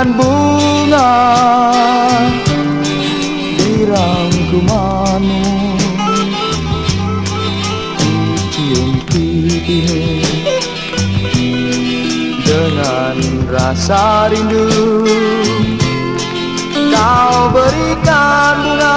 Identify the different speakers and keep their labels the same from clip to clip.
Speaker 1: dan bunga di rangkumanmu cium pipi dengan rasa rindu. Kau berikan bunga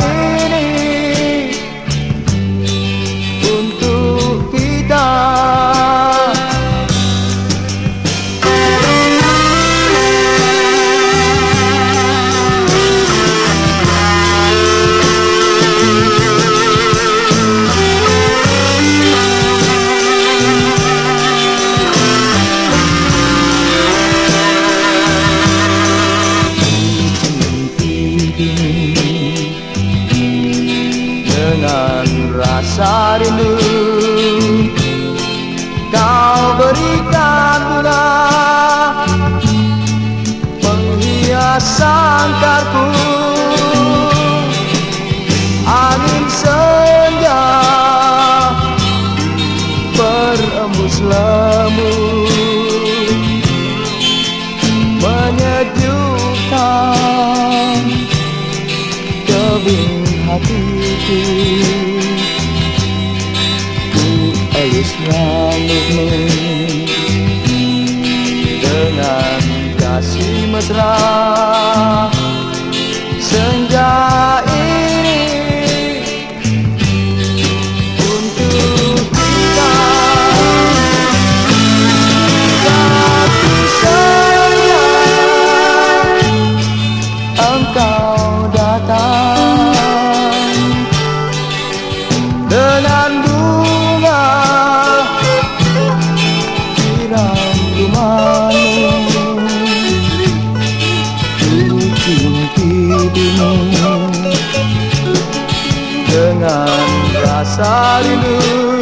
Speaker 1: dengan rasa rindu. Kau berikan bunga Menghias sangkarku Angin senja Berembus lembut Habibi Du alles nahm Dengan kasih mesra. Dengan rasa rindu